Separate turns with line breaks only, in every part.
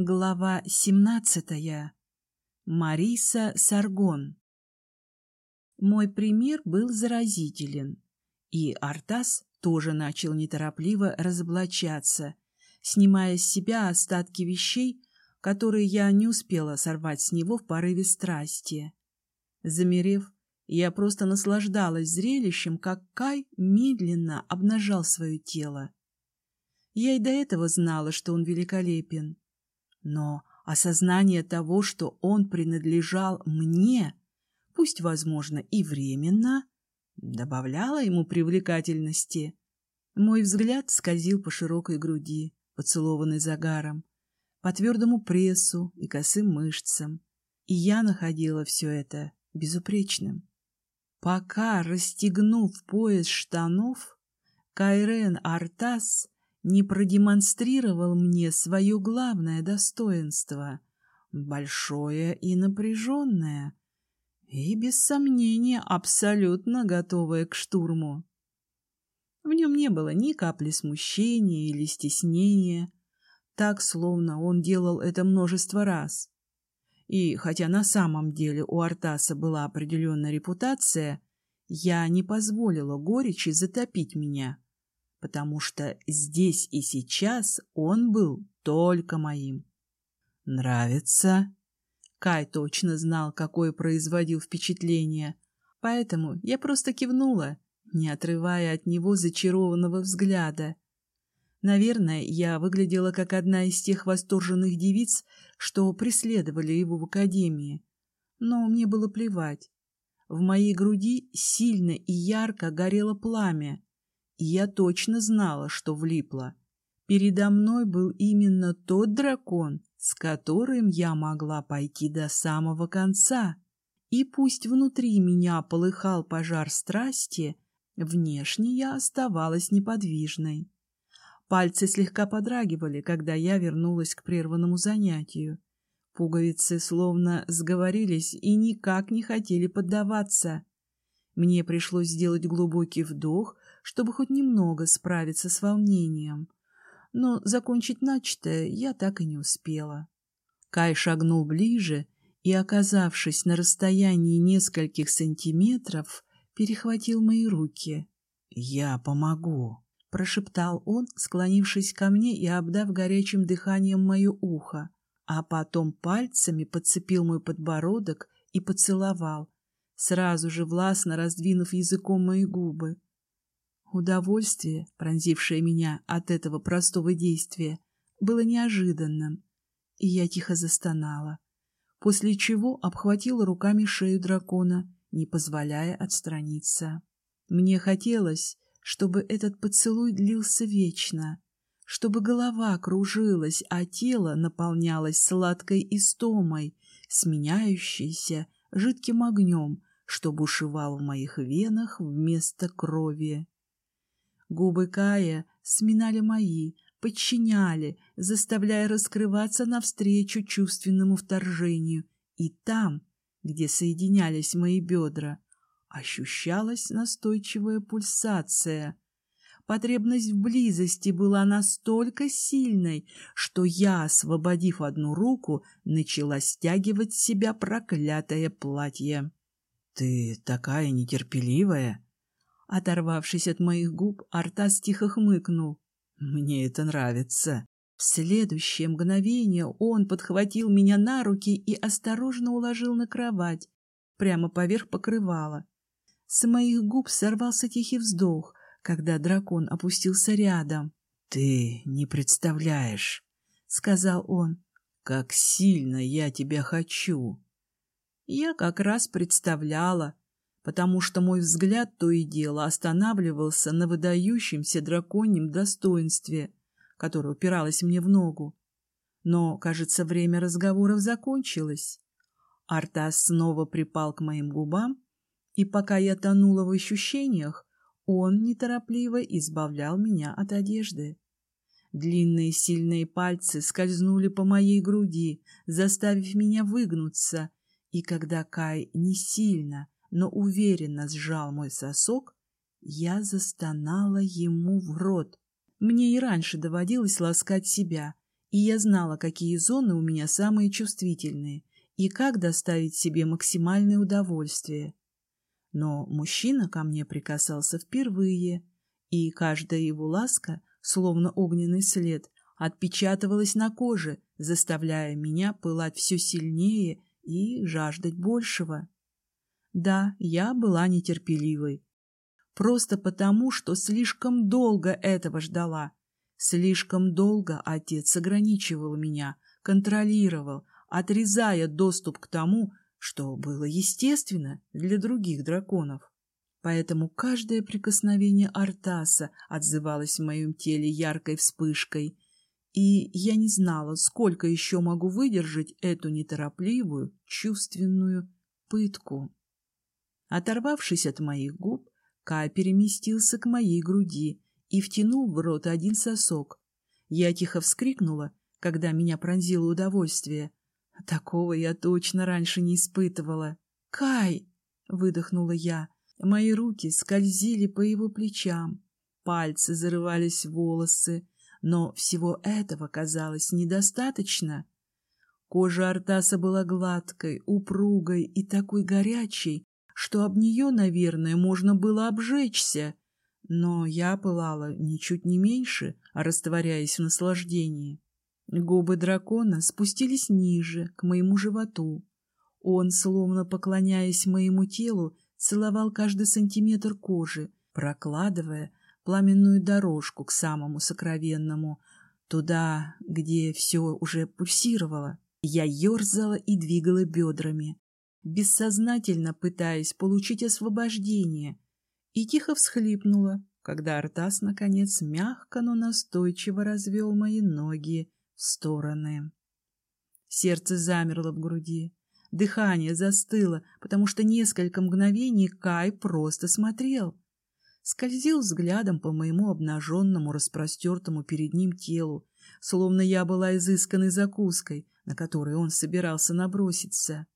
Глава 17. Мариса Саргон. Мой пример был заразителен, и Артас тоже начал неторопливо разоблачаться, снимая с себя остатки вещей, которые я не успела сорвать с него в порыве страсти. Замерев, я просто наслаждалась зрелищем, как Кай медленно обнажал свое тело. Я и до этого знала, что он великолепен но осознание того, что он принадлежал мне, пусть, возможно, и временно, добавляло ему привлекательности. Мой взгляд скользил по широкой груди, поцелованной загаром, по твердому прессу и косым мышцам, и я находила все это безупречным. Пока, расстегнув пояс штанов, Кайрен Артас не продемонстрировал мне свое главное достоинство, большое и напряженное, и, без сомнения, абсолютно готовое к штурму. В нем не было ни капли смущения или стеснения, так, словно он делал это множество раз. И хотя на самом деле у Артаса была определенная репутация, я не позволила горечи затопить меня потому что здесь и сейчас он был только моим. «Нравится?» Кай точно знал, какое производил впечатление, поэтому я просто кивнула, не отрывая от него зачарованного взгляда. Наверное, я выглядела как одна из тех восторженных девиц, что преследовали его в академии. Но мне было плевать. В моей груди сильно и ярко горело пламя, я точно знала, что влипла. Передо мной был именно тот дракон, с которым я могла пойти до самого конца. И пусть внутри меня полыхал пожар страсти, внешне я оставалась неподвижной. Пальцы слегка подрагивали, когда я вернулась к прерванному занятию. Пуговицы словно сговорились и никак не хотели поддаваться. Мне пришлось сделать глубокий вдох, чтобы хоть немного справиться с волнением. Но закончить начатое я так и не успела. Кай шагнул ближе и, оказавшись на расстоянии нескольких сантиметров, перехватил мои руки. «Я помогу», — прошептал он, склонившись ко мне и обдав горячим дыханием мое ухо, а потом пальцами подцепил мой подбородок и поцеловал, сразу же властно раздвинув языком мои губы. Удовольствие, пронзившее меня от этого простого действия, было неожиданным, и я тихо застонала, после чего обхватила руками шею дракона, не позволяя отстраниться. Мне хотелось, чтобы этот поцелуй длился вечно, чтобы голова кружилась, а тело наполнялось сладкой истомой, сменяющейся жидким огнем, что бушевал в моих венах вместо крови. Губы Кая сминали мои, подчиняли, заставляя раскрываться навстречу чувственному вторжению. И там, где соединялись мои бедра, ощущалась настойчивая пульсация. Потребность в близости была настолько сильной, что я, освободив одну руку, начала стягивать с себя проклятое платье. — Ты такая нетерпеливая! Оторвавшись от моих губ, Артас тихо хмыкнул. «Мне это нравится». В следующее мгновение он подхватил меня на руки и осторожно уложил на кровать, прямо поверх покрывала. С моих губ сорвался тихий вздох, когда дракон опустился рядом. «Ты не представляешь», — сказал он, — «как сильно я тебя хочу». Я как раз представляла, потому что мой взгляд то и дело останавливался на выдающемся драконьем достоинстве, которое упиралось мне в ногу. Но, кажется, время разговоров закончилось. Артас снова припал к моим губам, и пока я тонула в ощущениях, он неторопливо избавлял меня от одежды. Длинные сильные пальцы скользнули по моей груди, заставив меня выгнуться, и когда Кай не сильно, но уверенно сжал мой сосок, я застонала ему в рот. Мне и раньше доводилось ласкать себя, и я знала, какие зоны у меня самые чувствительные и как доставить себе максимальное удовольствие. Но мужчина ко мне прикасался впервые, и каждая его ласка, словно огненный след, отпечатывалась на коже, заставляя меня пылать все сильнее и жаждать большего. Да, я была нетерпеливой. Просто потому, что слишком долго этого ждала. Слишком долго отец ограничивал меня, контролировал, отрезая доступ к тому, что было естественно для других драконов. Поэтому каждое прикосновение Артаса отзывалось в моем теле яркой вспышкой, и я не знала, сколько еще могу выдержать эту неторопливую, чувственную пытку. Оторвавшись от моих губ, Кай переместился к моей груди и втянул в рот один сосок. Я тихо вскрикнула, когда меня пронзило удовольствие. Такого я точно раньше не испытывала. «Кай!» — выдохнула я. Мои руки скользили по его плечам, пальцы зарывались в волосы, но всего этого казалось недостаточно. Кожа Артаса была гладкой, упругой и такой горячей, что об нее, наверное, можно было обжечься. Но я пылала ничуть не меньше, растворяясь в наслаждении. Губы дракона спустились ниже, к моему животу. Он, словно поклоняясь моему телу, целовал каждый сантиметр кожи, прокладывая пламенную дорожку к самому сокровенному, туда, где все уже пульсировало. Я ерзала и двигала бедрами, бессознательно пытаясь получить освобождение, и тихо всхлипнула, когда Артас, наконец, мягко, но настойчиво развел мои ноги в стороны. Сердце замерло в груди. Дыхание застыло, потому что несколько мгновений Кай просто смотрел. Скользил взглядом по моему обнаженному, распростертому перед ним телу, словно я была изысканной закуской, на которую он собирался наброситься.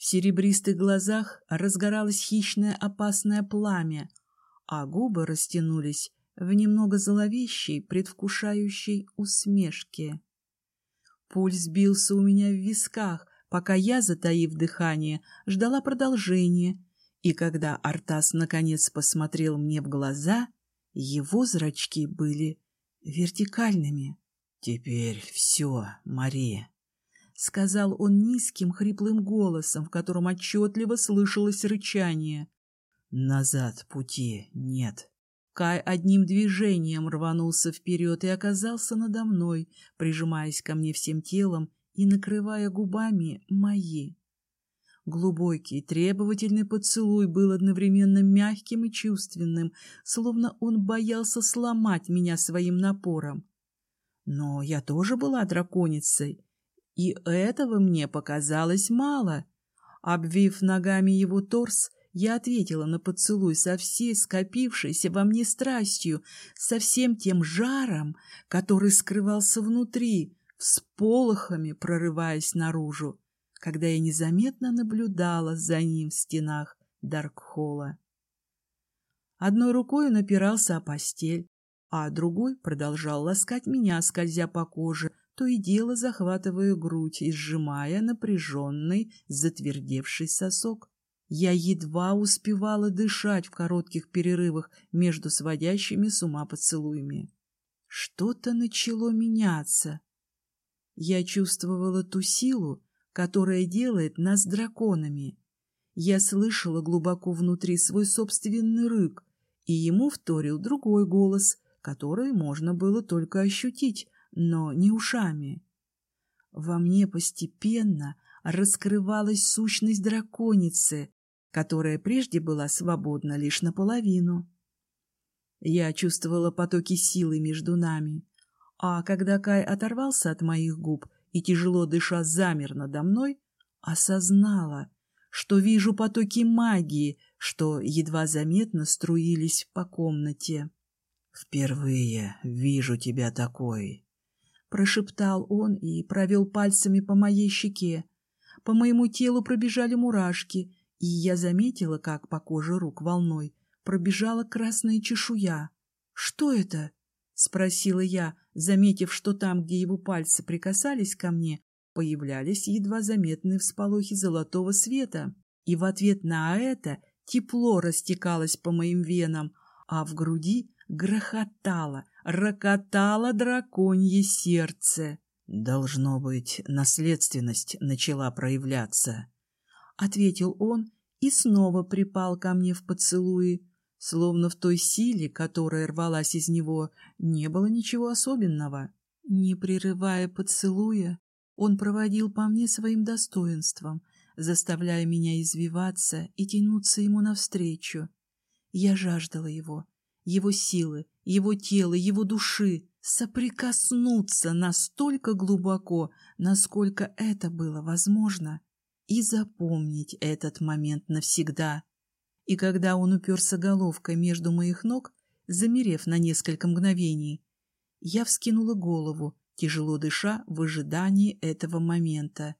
В серебристых глазах разгоралось хищное опасное пламя, а губы растянулись в немного зловещей, предвкушающей усмешке. Пульс бился у меня в висках, пока я, затаив дыхание, ждала продолжения, и когда Артас наконец посмотрел мне в глаза, его зрачки были вертикальными. — Теперь все, Мария, — сказал он низким, хриплым голосом, в котором отчетливо слышалось рычание. «Назад пути нет». Кай одним движением рванулся вперед и оказался надо мной, прижимаясь ко мне всем телом и накрывая губами мои. Глубокий, требовательный поцелуй был одновременно мягким и чувственным, словно он боялся сломать меня своим напором. Но я тоже была драконицей, и этого мне показалось мало. Обвив ногами его торс, я ответила на поцелуй со всей скопившейся во мне страстью, со всем тем жаром, который скрывался внутри, всполохами прорываясь наружу, когда я незаметно наблюдала за ним в стенах Даркхолла. Одной рукой он опирался о постель, а другой продолжал ласкать меня, скользя по коже, то и дело захватывая грудь и сжимая напряженный, затвердевший сосок. Я едва успевала дышать в коротких перерывах между сводящими с ума поцелуями. Что-то начало меняться. Я чувствовала ту силу, которая делает нас драконами. Я слышала глубоко внутри свой собственный рык, и ему вторил другой голос, который можно было только ощутить, но не ушами. Во мне постепенно раскрывалась сущность драконицы, которая прежде была свободна лишь наполовину. Я чувствовала потоки силы между нами, а когда Кай оторвался от моих губ и, тяжело дыша, замер надо мной, осознала, что вижу потоки магии, что едва заметно струились по комнате. «Впервые вижу тебя такой», Прошептал он и провел пальцами по моей щеке. По моему телу пробежали мурашки, и я заметила, как по коже рук волной пробежала красная чешуя. «Что это?» — спросила я, заметив, что там, где его пальцы прикасались ко мне, появлялись едва заметные всполохи золотого света. И в ответ на это тепло растекалось по моим венам, а в груди грохотало, рокотало драконье сердце. «Должно быть, наследственность начала проявляться», — ответил он и снова припал ко мне в поцелуи, словно в той силе, которая рвалась из него, не было ничего особенного. Не прерывая поцелуя, он проводил по мне своим достоинством, заставляя меня извиваться и тянуться ему навстречу. Я жаждала его, его силы, его тела, его души, соприкоснуться настолько глубоко, насколько это было возможно, и запомнить этот момент навсегда. И когда он уперся головкой между моих ног, замерев на несколько мгновений, я вскинула голову, тяжело дыша в ожидании этого момента.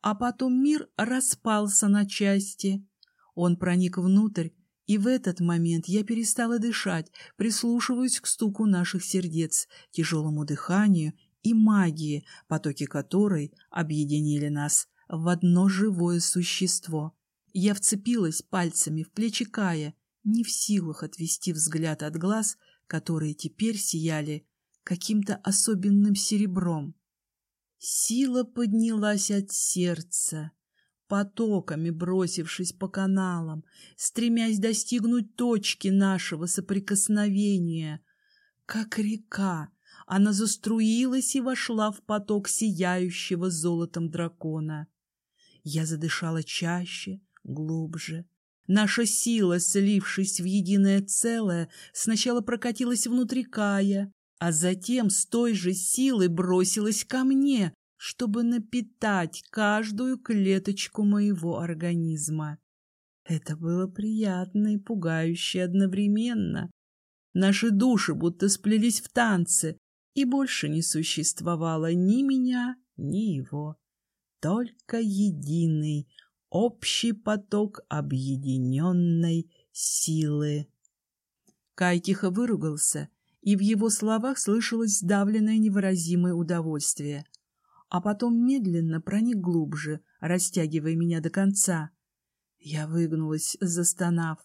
А потом мир распался на части. Он проник внутрь, и в этот момент я перестала дышать, прислушиваясь к стуку наших сердец, тяжелому дыханию и магии, потоки которой объединили нас в одно живое существо. Я вцепилась пальцами в плечи Кая, не в силах отвести взгляд от глаз, которые теперь сияли каким-то особенным серебром. Сила поднялась от сердца, потоками бросившись по каналам, стремясь достигнуть точки нашего соприкосновения. Как река, она заструилась и вошла в поток сияющего золотом дракона. Я задышала чаще, глубже. Наша сила, слившись в единое целое, сначала прокатилась внутри Кая, а затем с той же силой бросилась ко мне, чтобы напитать каждую клеточку моего организма. Это было приятно и пугающе одновременно. Наши души будто сплелись в танце, и больше не существовало ни меня, ни его. Только единый, общий поток объединенной силы. Кай тихо выругался, и в его словах слышалось сдавленное невыразимое удовольствие а потом медленно проник глубже, растягивая меня до конца. Я выгнулась, застонав.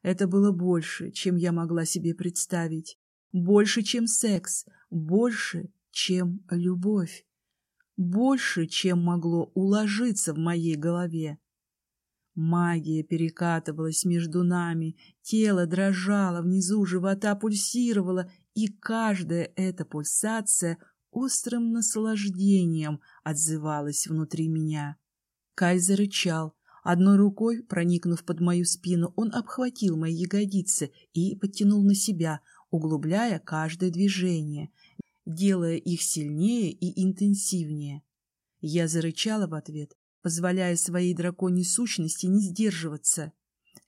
Это было больше, чем я могла себе представить. Больше, чем секс. Больше, чем любовь. Больше, чем могло уложиться в моей голове. Магия перекатывалась между нами, тело дрожало, внизу живота пульсировало, и каждая эта пульсация острым наслаждением отзывалась внутри меня. Кай зарычал. Одной рукой, проникнув под мою спину, он обхватил мои ягодицы и подтянул на себя, углубляя каждое движение, делая их сильнее и интенсивнее. Я зарычала в ответ, позволяя своей драконьей сущности не сдерживаться.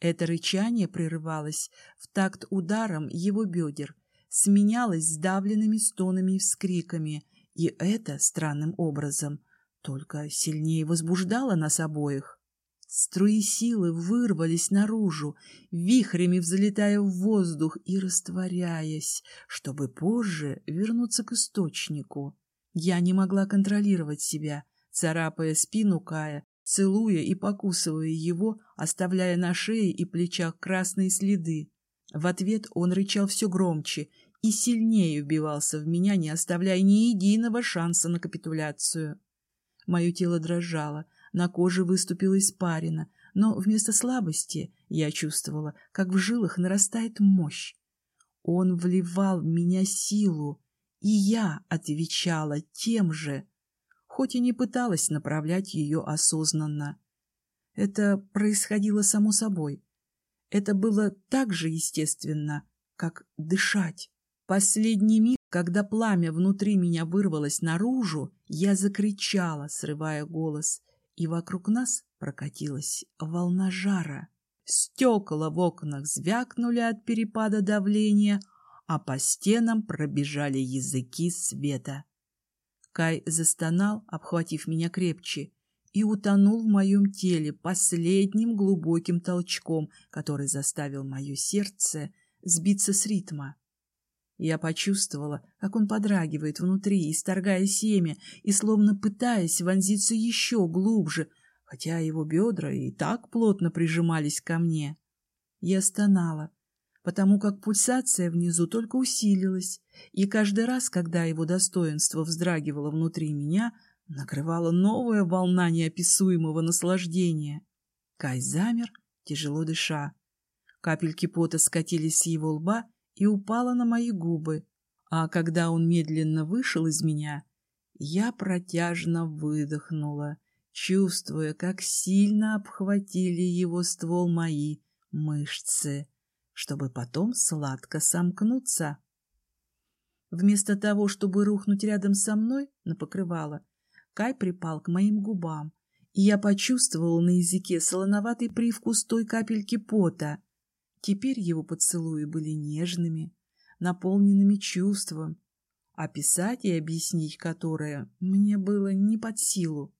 Это рычание прерывалось в такт ударом его бедер, сменялось сдавленными стонами и вскриками, и это, странным образом, только сильнее возбуждало нас обоих. Струи силы вырвались наружу, вихрями взлетая в воздух и растворяясь, чтобы позже вернуться к источнику. Я не могла контролировать себя, царапая спину Кая, целуя и покусывая его, оставляя на шее и плечах красные следы. В ответ он рычал все громче и сильнее вбивался в меня, не оставляя ни единого шанса на капитуляцию. Мое тело дрожало, на коже выступила испарина, но вместо слабости я чувствовала, как в жилах нарастает мощь. Он вливал в меня силу, и я отвечала тем же, хоть и не пыталась направлять ее осознанно. Это происходило само собой. Это было так же естественно, как дышать. Последний миг, когда пламя внутри меня вырвалось наружу, я закричала, срывая голос, и вокруг нас прокатилась волна жара. Стекла в окнах звякнули от перепада давления, а по стенам пробежали языки света. Кай застонал, обхватив меня крепче, и утонул в моем теле последним глубоким толчком, который заставил мое сердце сбиться с ритма. Я почувствовала, как он подрагивает внутри, исторгая семя и словно пытаясь вонзиться еще глубже, хотя его бедра и так плотно прижимались ко мне. Я стонала, потому как пульсация внизу только усилилась, и каждый раз, когда его достоинство вздрагивало внутри меня, накрывала новая волна неописуемого наслаждения. Кай замер, тяжело дыша. Капельки пота скатились с его лба и упала на мои губы, а когда он медленно вышел из меня, я протяжно выдохнула, чувствуя, как сильно обхватили его ствол мои мышцы, чтобы потом сладко сомкнуться. Вместо того, чтобы рухнуть рядом со мной на покрывало, Кай припал к моим губам, и я почувствовала на языке солоноватый привкус той капельки пота, Теперь его поцелуи были нежными, наполненными чувством, описать и объяснить которое мне было не под силу.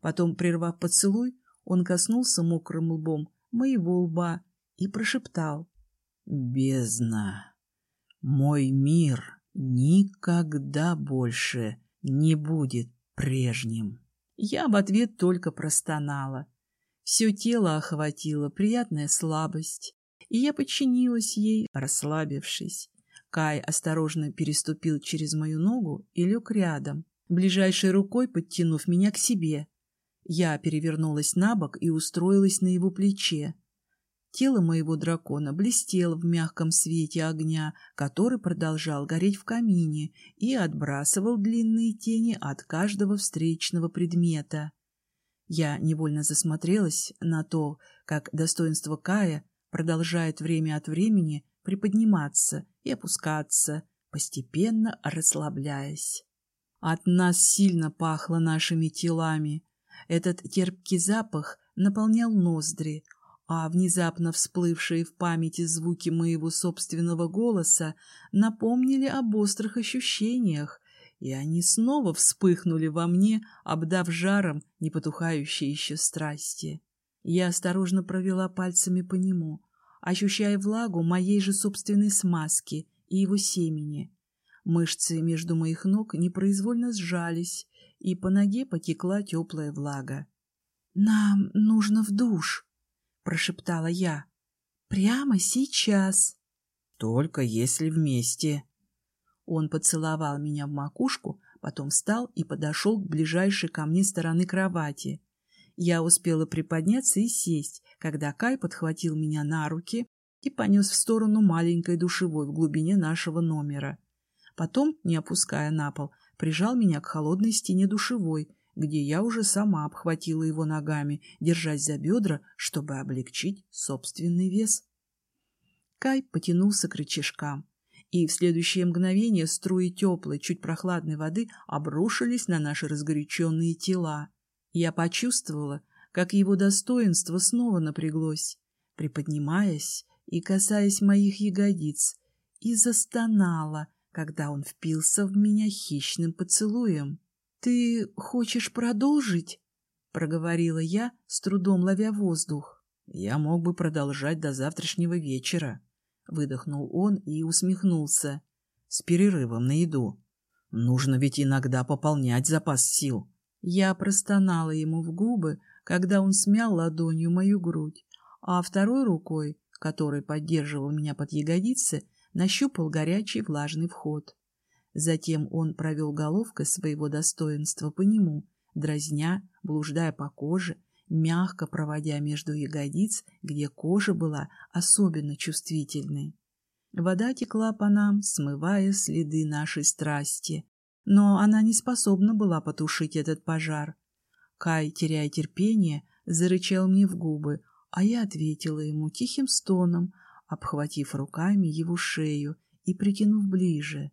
Потом, прервав поцелуй, он коснулся мокрым лбом моего лба и прошептал. «Бездна! Мой мир никогда больше не будет прежним!» Я в ответ только простонала. Все тело охватило приятная слабость, и я подчинилась ей, расслабившись. Кай осторожно переступил через мою ногу и лег рядом, ближайшей рукой подтянув меня к себе. Я перевернулась на бок и устроилась на его плече. Тело моего дракона блестело в мягком свете огня, который продолжал гореть в камине и отбрасывал длинные тени от каждого встречного предмета. Я невольно засмотрелась на то, как достоинство Кая продолжает время от времени приподниматься и опускаться, постепенно расслабляясь. От нас сильно пахло нашими телами. Этот терпкий запах наполнял ноздри, а внезапно всплывшие в памяти звуки моего собственного голоса напомнили об острых ощущениях, и они снова вспыхнули во мне, обдав жаром непотухающие еще страсти. Я осторожно провела пальцами по нему, ощущая влагу моей же собственной смазки и его семени. Мышцы между моих ног непроизвольно сжались, и по ноге потекла теплая влага. «Нам нужно в душ», — прошептала я. «Прямо сейчас». «Только если вместе». Он поцеловал меня в макушку, потом встал и подошел к ближайшей ко мне стороны кровати. Я успела приподняться и сесть, когда Кай подхватил меня на руки и понес в сторону маленькой душевой в глубине нашего номера. Потом, не опуская на пол, прижал меня к холодной стене душевой, где я уже сама обхватила его ногами, держась за бедра, чтобы облегчить собственный вес. Кай потянулся к рычажкам, и в следующее мгновение струи теплой, чуть прохладной воды обрушились на наши разгоряченные тела. Я почувствовала, как его достоинство снова напряглось, приподнимаясь и касаясь моих ягодиц, и застонала, когда он впился в меня хищным поцелуем. — Ты хочешь продолжить? — проговорила я, с трудом ловя воздух. — Я мог бы продолжать до завтрашнего вечера, — выдохнул он и усмехнулся. — С перерывом на еду. Нужно ведь иногда пополнять запас сил. Я простонала ему в губы, когда он смял ладонью мою грудь, а второй рукой, которой поддерживал меня под ягодицы, нащупал горячий влажный вход. Затем он провел головкой своего достоинства по нему, дразня, блуждая по коже, мягко проводя между ягодиц, где кожа была особенно чувствительной. Вода текла по нам, смывая следы нашей страсти, но она не способна была потушить этот пожар. Кай, теряя терпение, зарычал мне в губы, а я ответила ему тихим стоном, обхватив руками его шею и притянув ближе.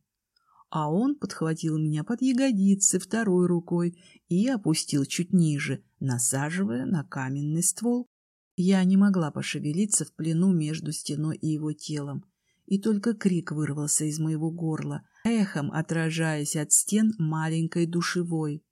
А он подхватил меня под ягодицы второй рукой и опустил чуть ниже, насаживая на каменный ствол. Я не могла пошевелиться в плену между стеной и его телом, и только крик вырвался из моего горла — эхом отражаясь от стен маленькой душевой.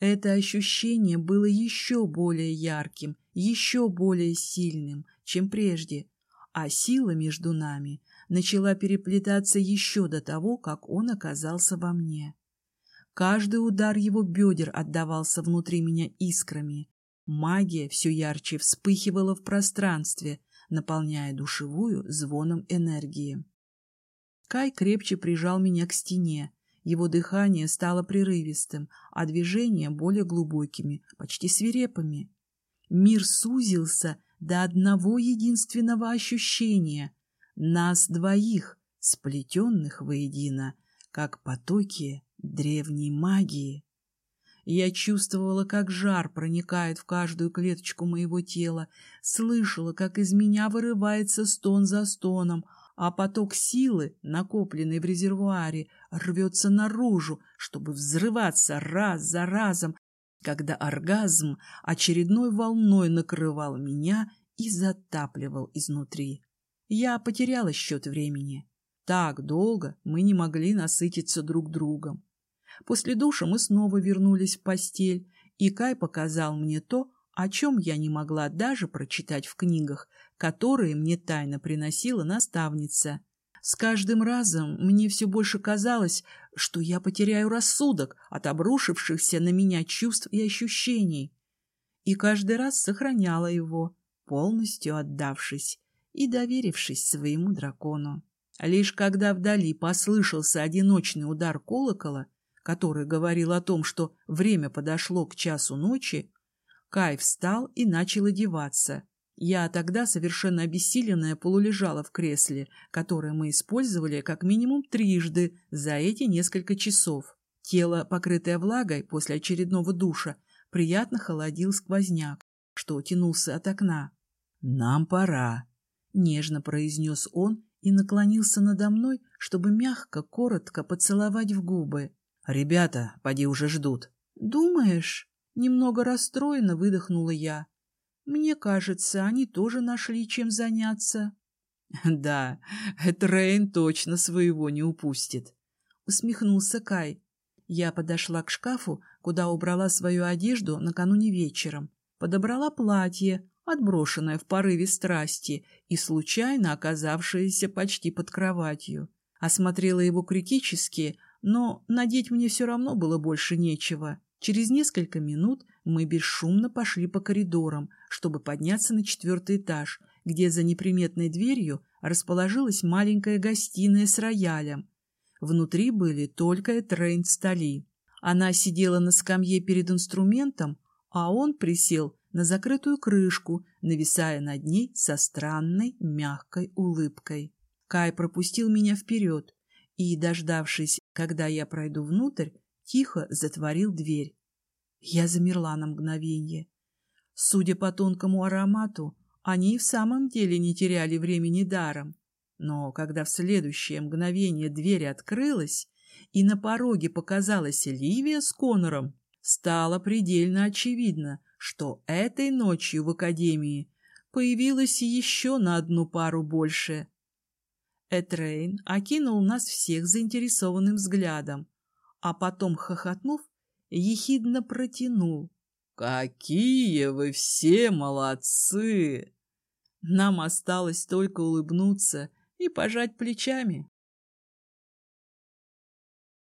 Это ощущение было еще более ярким, еще более сильным, чем прежде, а сила между нами начала переплетаться еще до того, как он оказался во мне. Каждый удар его бедер отдавался внутри меня искрами. Магия все ярче вспыхивала в пространстве, наполняя душевую звоном энергии. Кай крепче прижал меня к стене. Его дыхание стало прерывистым, а движения более глубокими, почти свирепыми. Мир сузился до одного единственного ощущения — нас двоих, сплетенных воедино, как потоки древней магии. Я чувствовала, как жар проникает в каждую клеточку моего тела, слышала, как из меня вырывается стон за стоном, а поток силы, накопленный в резервуаре, рвется наружу, чтобы взрываться раз за разом, когда оргазм очередной волной накрывал меня и затапливал изнутри. Я потеряла счет времени. Так долго мы не могли насытиться друг другом. После душа мы снова вернулись в постель, и Кай показал мне то, о чем я не могла даже прочитать в книгах, которые мне тайно приносила наставница. С каждым разом мне все больше казалось, что я потеряю рассудок от обрушившихся на меня чувств и ощущений. И каждый раз сохраняла его, полностью отдавшись и доверившись своему дракону. Лишь когда вдали послышался одиночный удар колокола, который говорил о том, что время подошло к часу ночи, Кай встал и начал одеваться. Я тогда, совершенно обессиленная, полулежала в кресле, которое мы использовали как минимум трижды за эти несколько часов. Тело, покрытое влагой после очередного душа, приятно холодил сквозняк, что тянулся от окна. «Нам пора», — нежно произнес он и наклонился надо мной, чтобы мягко, коротко поцеловать в губы. «Ребята, поди уже ждут». «Думаешь?» — немного расстроенно выдохнула я. «Мне кажется, они тоже нашли чем заняться». «Да, Трейн точно своего не упустит», — усмехнулся Кай. Я подошла к шкафу, куда убрала свою одежду накануне вечером, подобрала платье, отброшенное в порыве страсти и случайно оказавшееся почти под кроватью. Осмотрела его критически, но надеть мне все равно было больше нечего. Через несколько минут мы бесшумно пошли по коридорам, чтобы подняться на четвертый этаж, где за неприметной дверью расположилась маленькая гостиная с роялем. Внутри были только Этрейн Стали. Она сидела на скамье перед инструментом, а он присел на закрытую крышку, нависая над ней со странной мягкой улыбкой. Кай пропустил меня вперед и, дождавшись, когда я пройду внутрь, тихо затворил дверь. Я замерла на мгновение. Судя по тонкому аромату, они в самом деле не теряли времени даром. Но когда в следующее мгновение дверь открылась, и на пороге показалась Ливия с Конором, стало предельно очевидно, что этой ночью в Академии появилось еще на одну пару больше. Этрейн окинул нас всех заинтересованным взглядом, а потом, хохотнув, ехидно протянул. «Какие вы все молодцы!» Нам осталось только улыбнуться и пожать плечами.